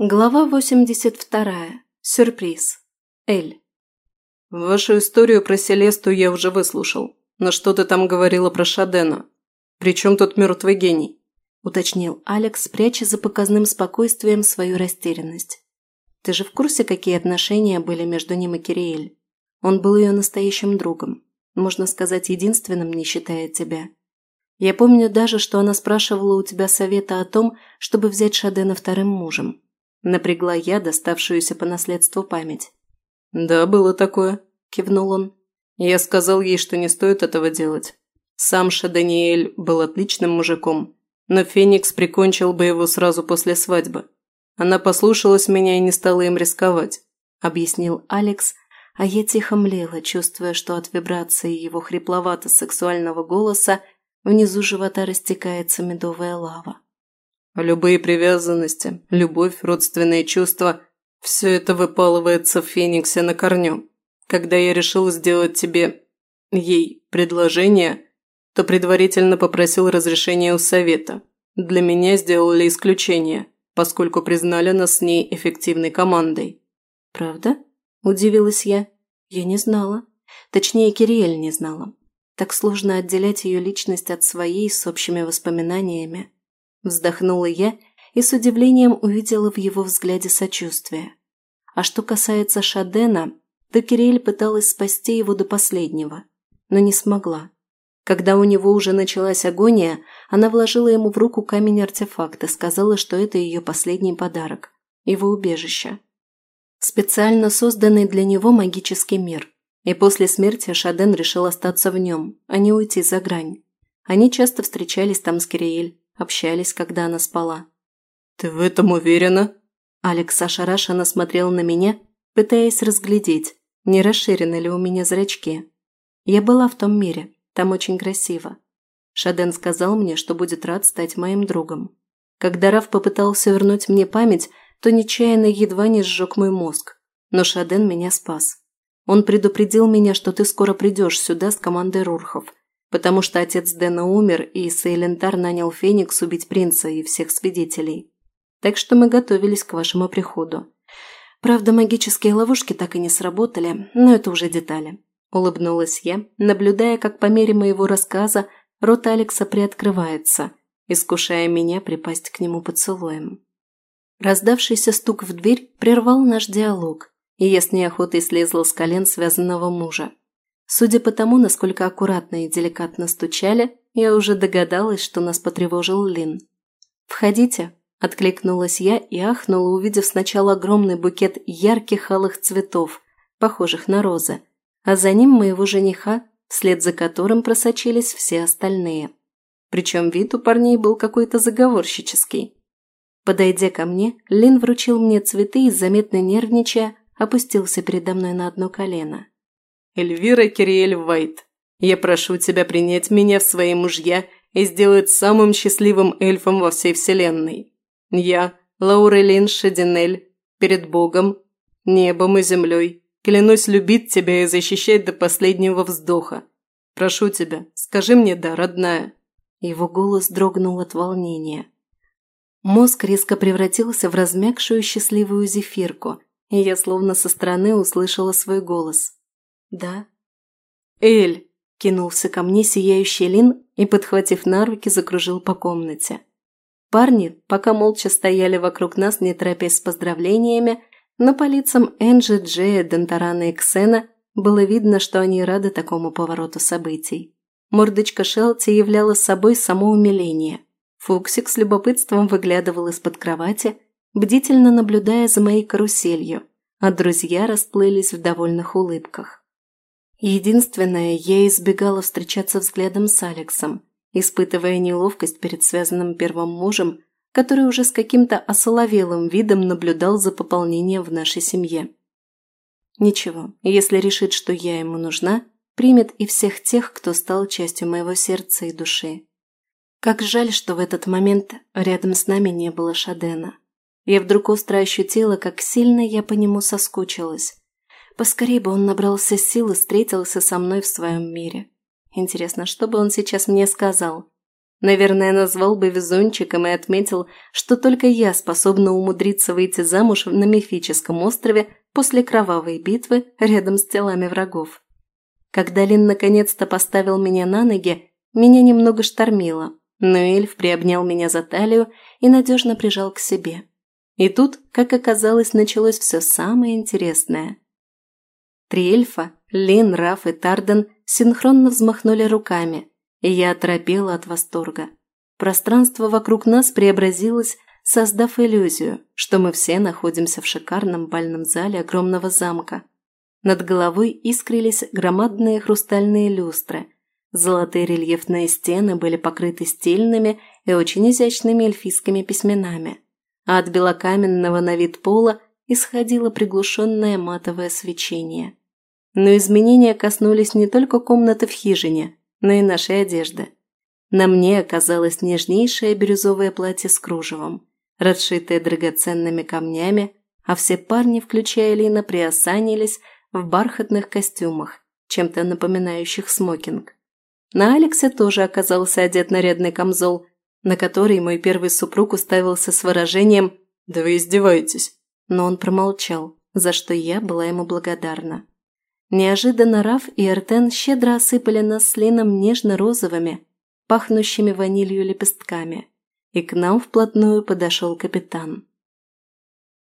Глава 82. Сюрприз. Эль. «Вашу историю про Селесту я уже выслушал. Но что ты там говорила про Шадена? Причем тут мертвый гений?» – уточнил Алекс, пряча за показным спокойствием свою растерянность. «Ты же в курсе, какие отношения были между ним и Кириэль? Он был ее настоящим другом. Можно сказать, единственным, не считая тебя. Я помню даже, что она спрашивала у тебя совета о том, чтобы взять Шадена вторым мужем». Напрягла я доставшуюся по наследству память. «Да, было такое», – кивнул он. «Я сказал ей, что не стоит этого делать. Сам Шаданиэль был отличным мужиком, но Феникс прикончил бы его сразу после свадьбы. Она послушалась меня и не стала им рисковать», – объяснил Алекс, а я тихо млела, чувствуя, что от вибрации его хрипловато-сексуального голоса внизу живота растекается медовая лава любые привязанности, любовь, родственные чувства – все это выпалывается в Фениксе на корню. Когда я решил сделать тебе, ей, предложение, то предварительно попросил разрешения у совета. Для меня сделали исключение, поскольку признали нас с ней эффективной командой. «Правда?» – удивилась я. «Я не знала. Точнее, Кириэль не знала. Так сложно отделять ее личность от своей с общими воспоминаниями». Вздохнула я и с удивлением увидела в его взгляде сочувствие. А что касается Шадена, то Кирель пыталась спасти его до последнего, но не смогла. Когда у него уже началась агония, она вложила ему в руку камень артефакта, сказала, что это ее последний подарок, его убежище. Специально созданный для него магический мир. И после смерти Шаден решил остаться в нем, а не уйти за грань. Они часто встречались там с Кириэль, общались, когда она спала. «Ты в этом уверена?» Алекс ошарашенно смотрел на меня, пытаясь разглядеть, не расширены ли у меня зрачки. Я была в том мире, там очень красиво. Шаден сказал мне, что будет рад стать моим другом. Когда Раф попытался вернуть мне память, то нечаянно едва не сжег мой мозг. Но Шаден меня спас. Он предупредил меня, что ты скоро придешь сюда с командой Рурхов, потому что отец Дэна умер, и Сейлентар нанял Феникс убить принца и всех свидетелей. Так что мы готовились к вашему приходу. Правда, магические ловушки так и не сработали, но это уже детали. Улыбнулась я, наблюдая, как по мере моего рассказа рот Алекса приоткрывается, искушая меня припасть к нему поцелуем. Раздавшийся стук в дверь прервал наш диалог, и я с неохотой слезла с колен связанного мужа. Судя по тому, насколько аккуратно и деликатно стучали, я уже догадалась, что нас потревожил Лин. «Входите», – откликнулась я и ахнула, увидев сначала огромный букет ярких алых цветов, похожих на розы, а за ним моего жениха, вслед за которым просочились все остальные. Причем вид у парней был какой-то заговорщический. Подойдя ко мне, Лин вручил мне цветы и, заметно нервничая, опустился передо мной на одно колено. Эльвира Кириэль Вайт. Я прошу тебя принять меня в свои мужья и сделать самым счастливым эльфом во всей вселенной. Я, Лаурелин Шадинель, перед Богом, небом и землей, клянусь любить тебя и защищать до последнего вздоха. Прошу тебя, скажи мне «да», родная». Его голос дрогнул от волнения. Мозг резко превратился в размягшую счастливую зефирку, и я словно со стороны услышала свой голос. Да. Эль, кинулся ко мне сияющий Лин и, подхватив на руки, закружил по комнате. Парни пока молча стояли вокруг нас, не торопясь с поздравлениями, но по лицам Энджи, Джея, Дентарана и Ксена было видно, что они рады такому повороту событий. Мордочка Шелти являла собой само умиление. Фуксик с любопытством выглядывал из-под кровати, бдительно наблюдая за моей каруселью, а друзья расплылись в довольных улыбках. Единственное, я избегала встречаться взглядом с Алексом, испытывая неловкость перед связанным первым мужем, который уже с каким-то осоловелым видом наблюдал за пополнением в нашей семье. Ничего, если решит, что я ему нужна, примет и всех тех, кто стал частью моего сердца и души. Как жаль, что в этот момент рядом с нами не было Шадена. Я вдруг остро ощутила, как сильно я по нему соскучилась Поскорее бы он набрался сил и встретился со мной в своем мире. Интересно, что бы он сейчас мне сказал? Наверное, назвал бы везунчиком и отметил, что только я способна умудриться выйти замуж на мифическом острове после кровавой битвы рядом с телами врагов. Когда Лин наконец-то поставил меня на ноги, меня немного штормило, но эльф приобнял меня за талию и надежно прижал к себе. И тут, как оказалось, началось все самое интересное – Три эльфа, Лин, Раф и Тарден, синхронно взмахнули руками, и я оторопела от восторга. Пространство вокруг нас преобразилось, создав иллюзию, что мы все находимся в шикарном бальном зале огромного замка. Над головой искрились громадные хрустальные люстры. Золотые рельефные стены были покрыты стильными и очень изящными эльфийскими письменами, а от белокаменного на вид пола исходило приглушенное матовое свечение но изменения коснулись не только комнаты в хижине, но и нашей одежды. На мне оказалось нежнейшее бирюзовое платье с кружевом, расшитое драгоценными камнями, а все парни, включая Лина, приосанились в бархатных костюмах, чем-то напоминающих смокинг. На Алексе тоже оказался одет нарядный камзол, на который мой первый супруг уставился с выражением «Да вы издеваетесь!» Но он промолчал, за что я была ему благодарна. Неожиданно Раф и Эртен щедро осыпали нас с Лином нежно-розовыми, пахнущими ванилью лепестками, и к нам вплотную подошел капитан.